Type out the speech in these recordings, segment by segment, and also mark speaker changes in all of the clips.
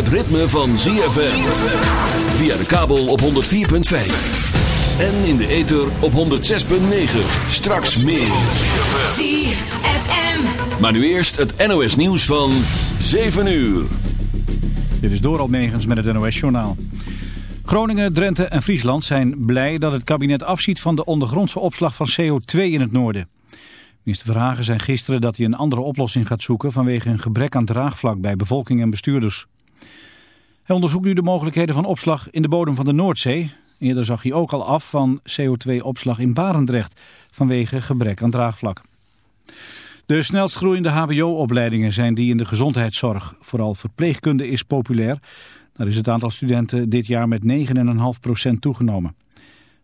Speaker 1: Het ritme van ZFM. Via de kabel op 104.5. En in de ether op 106.9. Straks meer.
Speaker 2: ZFM.
Speaker 1: Maar nu eerst het NOS nieuws van 7 uur.
Speaker 3: Dit is Doral Megens met het NOS-journaal. Groningen, Drenthe en Friesland zijn blij dat het kabinet afziet van de ondergrondse opslag van CO2 in het noorden. Minister Verhagen zei gisteren dat hij een andere oplossing gaat zoeken vanwege een gebrek aan draagvlak bij bevolking en bestuurders. Hij onderzoekt nu de mogelijkheden van opslag in de bodem van de Noordzee. Eerder zag hij ook al af van CO2-opslag in Barendrecht vanwege gebrek aan draagvlak. De snelst groeiende hbo-opleidingen zijn die in de gezondheidszorg. Vooral verpleegkunde is populair. Daar is het aantal studenten dit jaar met 9,5% toegenomen.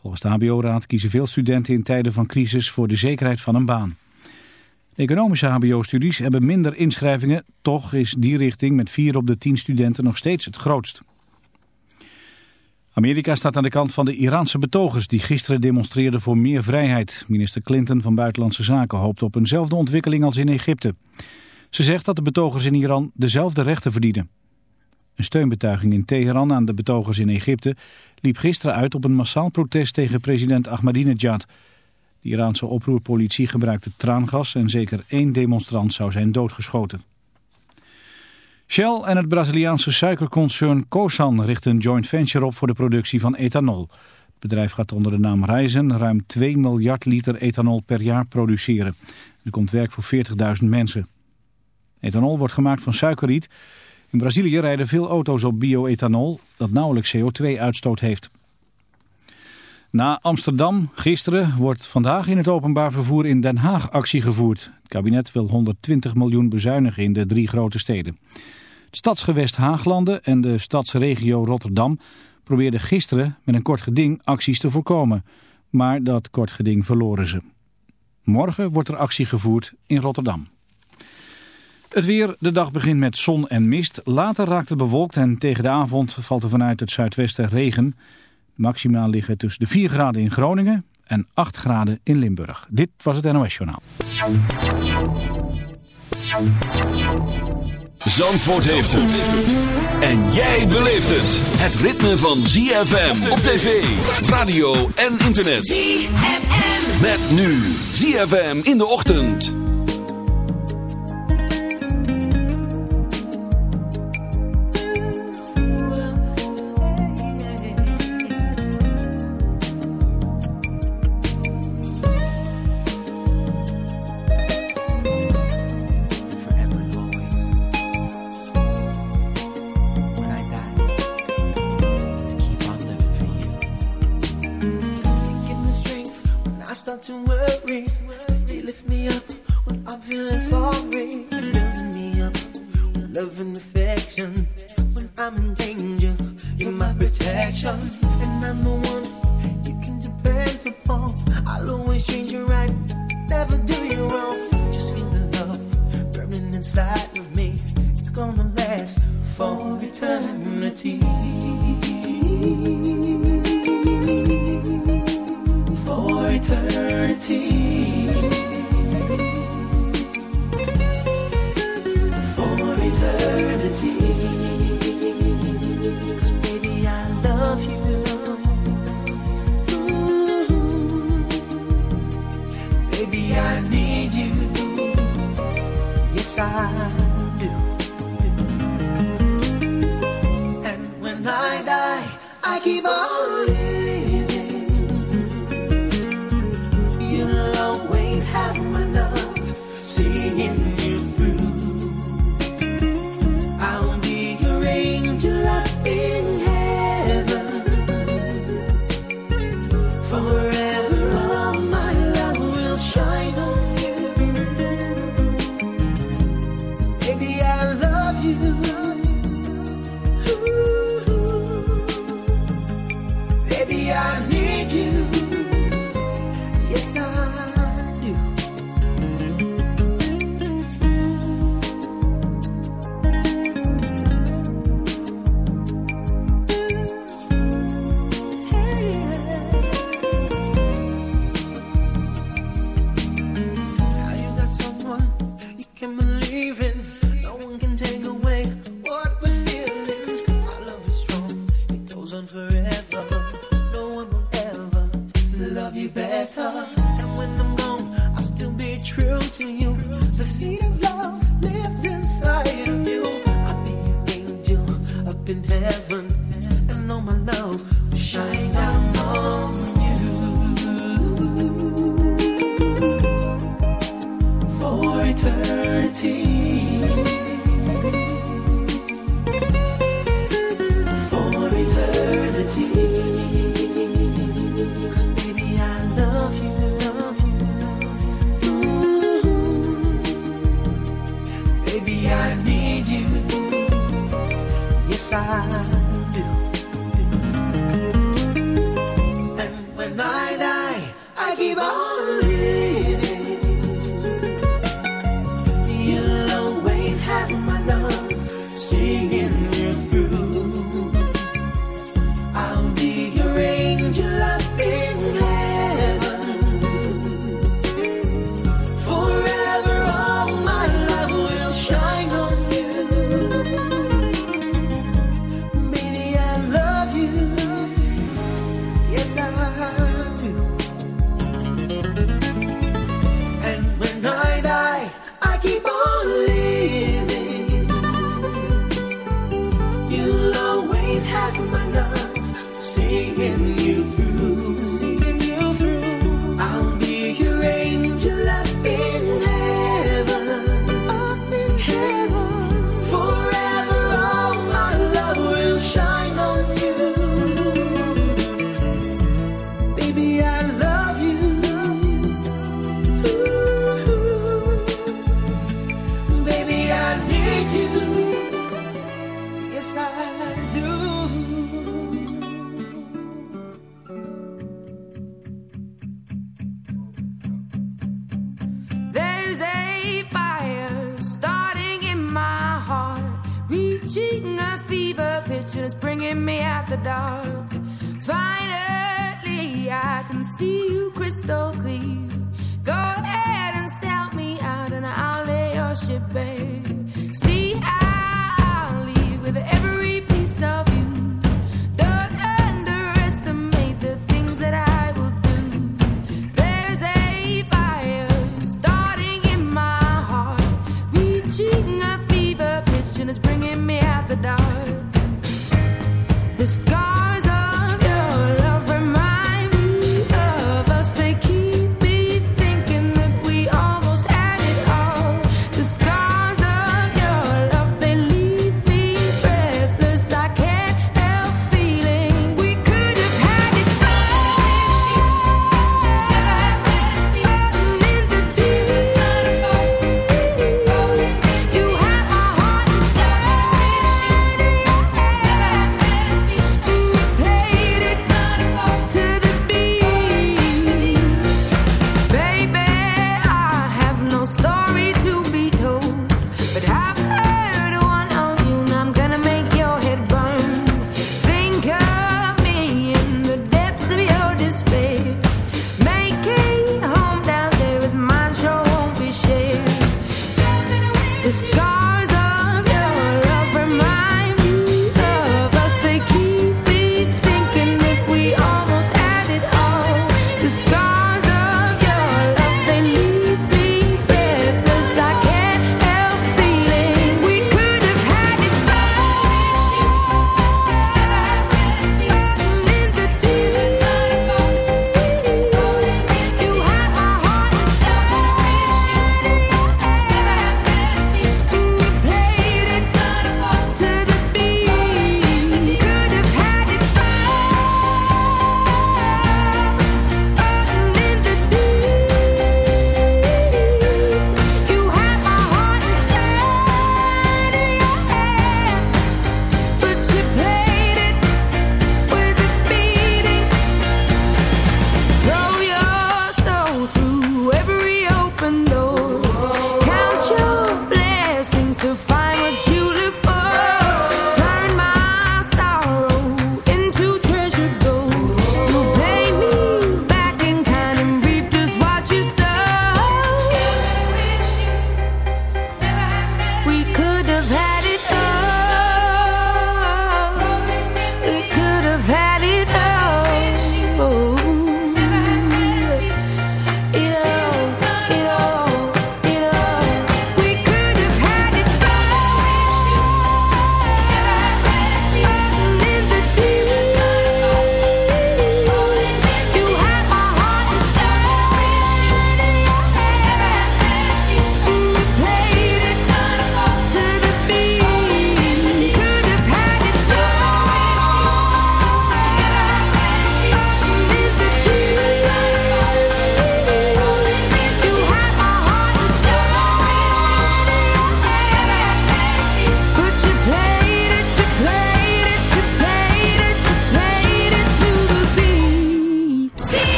Speaker 3: Volgens de hbo-raad kiezen veel studenten in tijden van crisis voor de zekerheid van een baan. Economische hbo-studies hebben minder inschrijvingen. Toch is die richting met 4 op de 10 studenten nog steeds het grootst. Amerika staat aan de kant van de Iraanse betogers die gisteren demonstreerden voor meer vrijheid. Minister Clinton van Buitenlandse Zaken hoopt op eenzelfde ontwikkeling als in Egypte. Ze zegt dat de betogers in Iran dezelfde rechten verdienen. Een steunbetuiging in Teheran aan de betogers in Egypte liep gisteren uit op een massaal protest tegen president Ahmadinejad. De Iraanse oproerpolitie gebruikte traangas en zeker één demonstrant zou zijn doodgeschoten. Shell en het Braziliaanse suikerconcern Cosan richten een joint venture op voor de productie van ethanol. Het bedrijf gaat onder de naam Ryzen ruim 2 miljard liter ethanol per jaar produceren. Er komt werk voor 40.000 mensen. Ethanol wordt gemaakt van suikerriet. In Brazilië rijden veel auto's op bioethanol dat nauwelijks CO2-uitstoot heeft. Na Amsterdam gisteren wordt vandaag in het openbaar vervoer in Den Haag actie gevoerd. Het kabinet wil 120 miljoen bezuinigen in de drie grote steden. Het stadsgewest Haaglanden en de stadsregio Rotterdam probeerden gisteren met een kort geding acties te voorkomen. Maar dat kort geding verloren ze. Morgen wordt er actie gevoerd in Rotterdam. Het weer, de dag begint met zon en mist. Later raakt het bewolkt en tegen de avond valt er vanuit het zuidwesten regen. De maxima liggen tussen de 4 graden in Groningen en 8 graden in Limburg. Dit was het NOS Journaal.
Speaker 1: Zandvoort heeft het. En jij beleeft het. Het ritme van ZFM op tv, radio en internet.
Speaker 2: ZFM.
Speaker 1: Met nu ZFM in de ochtend.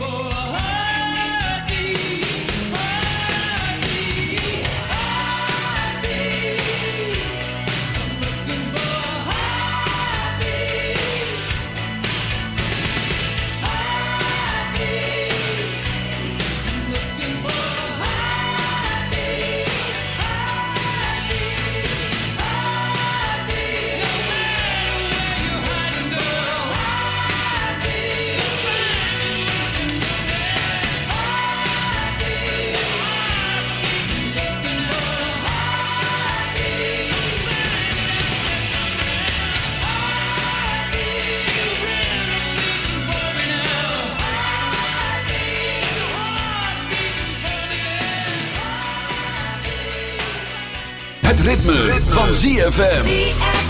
Speaker 4: Het ZFM.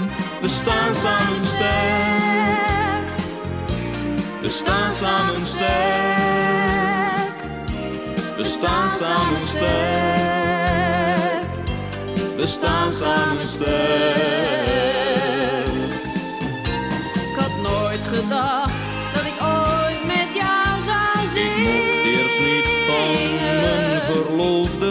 Speaker 5: We staan samen sterk. We staan samen sterk. We staan samen sterk. We staan samen sterk.
Speaker 6: Ik had nooit gedacht dat ik ooit met jou zou
Speaker 5: Ik
Speaker 6: zingen.
Speaker 5: mocht eerst niet van mijn verloofde.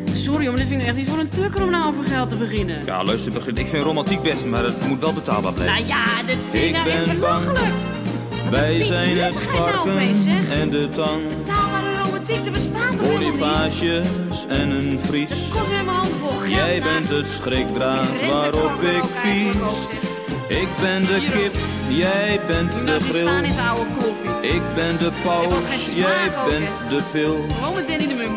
Speaker 6: sorry, maar dit vind ik echt niet voor een tukker om nou over geld te beginnen.
Speaker 5: Ja, luister, Brigitte, ik vind romantiek best, maar het moet wel betaalbaar blijven.
Speaker 6: Nou ja, dit vind ik, nou echt
Speaker 5: ben
Speaker 6: belachelijk.
Speaker 5: Wij zijn het
Speaker 6: nou
Speaker 5: varken en de tang.
Speaker 6: Taalbare romantiek, er bestaat toch?
Speaker 5: Bonifages en een vries.
Speaker 6: Kost weer mijn hand vol geld.
Speaker 5: Jij
Speaker 6: nou.
Speaker 5: bent de schrikdraad waarop ik pies. Ik ben de kip, jij bent
Speaker 6: Nou,
Speaker 5: de
Speaker 6: oude koffie.
Speaker 5: Ik ben de paus, jij bent de pil.
Speaker 6: Gewoon met Danny de.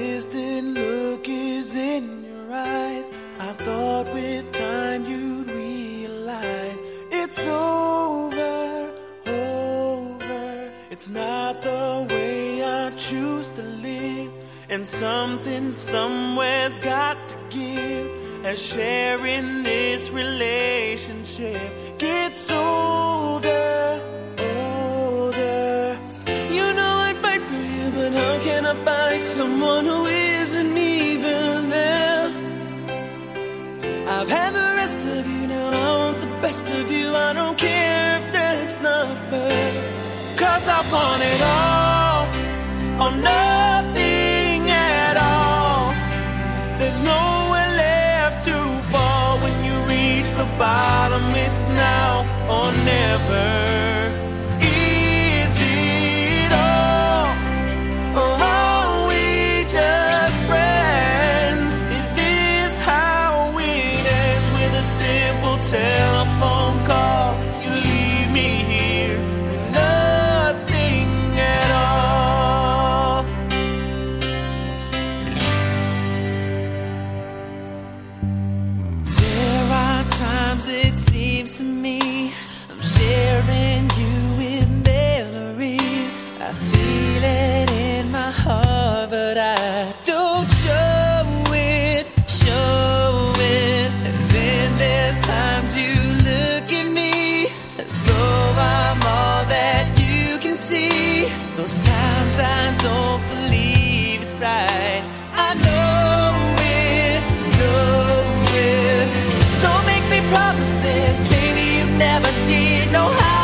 Speaker 1: Distant look is in your eyes. I thought with time you'd realize it's over, over. It's not the way I choose to live, and something somewhere's got to give. As sharing this relationship gets older, older. You know I'd fight for you, but how can I fight someone who isn't even there? I've had the rest of you, now I want the best of you. I don't care if that's not fair. Cause I want it all, or nothing at all. There's nowhere left to fall when you reach the bottom. It's now or never. Know how